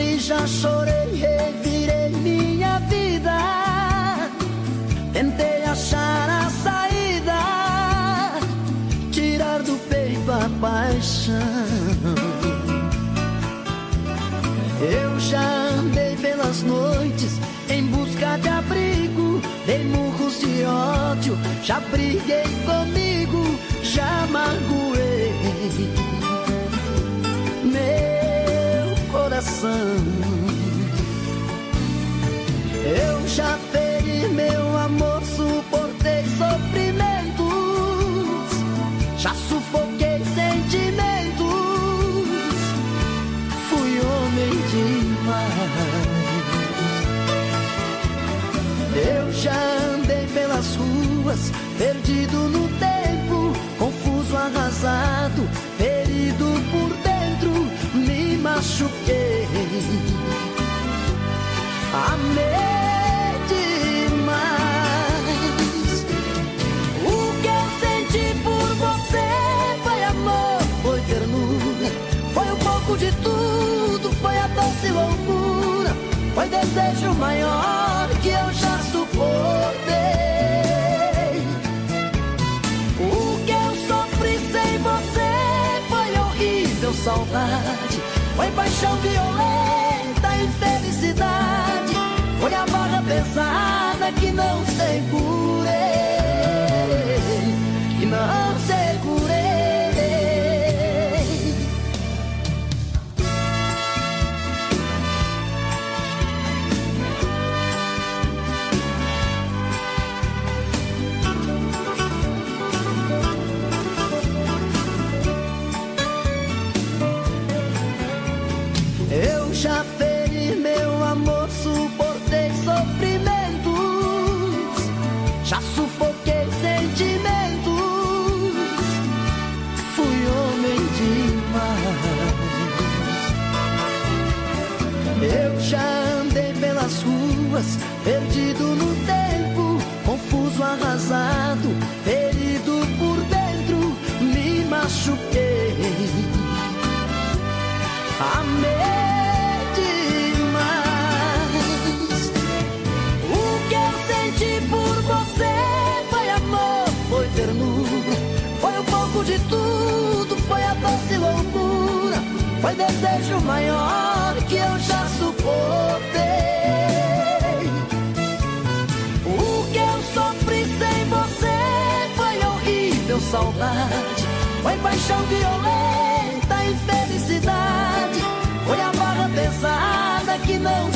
sofri, já chorei, revirei minha vida. Tentei achar a saída, tirar do peito a paixão. Eu já andei pelas noites em busca de abrigo, dei murros de ódio, já briguei comigo, já magoei coração. Eu já feri meu amor, suportei sofrimentos, já sufoquei sentimentos, fui homem demais. Eu já andei pelas ruas, perdido no tempo, confuso, arrasado, ferido por dentro, me machuquei. Desejo maior que eu já suportei. O que eu sofri sem você foi horrível saudade, foi paixão violenta, que não segurei, que não segurei. Eu já perdido no tempo, confuso, arrasado, ferido por dentro, me machuquei. Amei demais. O que eu senti por você foi amor, foi ternura, foi um pouco de tudo, foi a doce loucura, foi desejo maior que eu já suportei. Saudade, foi paixão violenta, infelicidade, foi a barra pesada que não